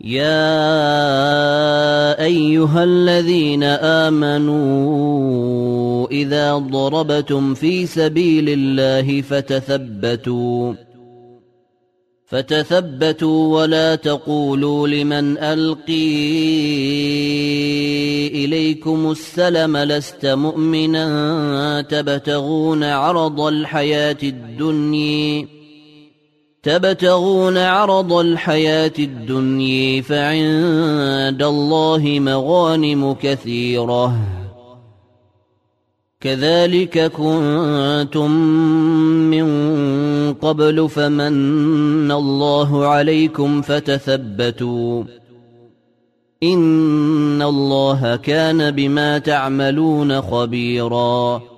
يا ايها الذين امنوا اذا ضربتم في سبيل الله فتثبتوا فتثبتوا ولا تقولوا لمن القي اليكم السلم لست مؤمنا تبتغون عرض الحياة الدنيا تبتغون عرض الحياة الدنيا فعند الله مغانم كثيرة. كذلك كنتم من قبل فمن الله عليكم فتثبتوا. إن الله كان بما تعملون خبيراً.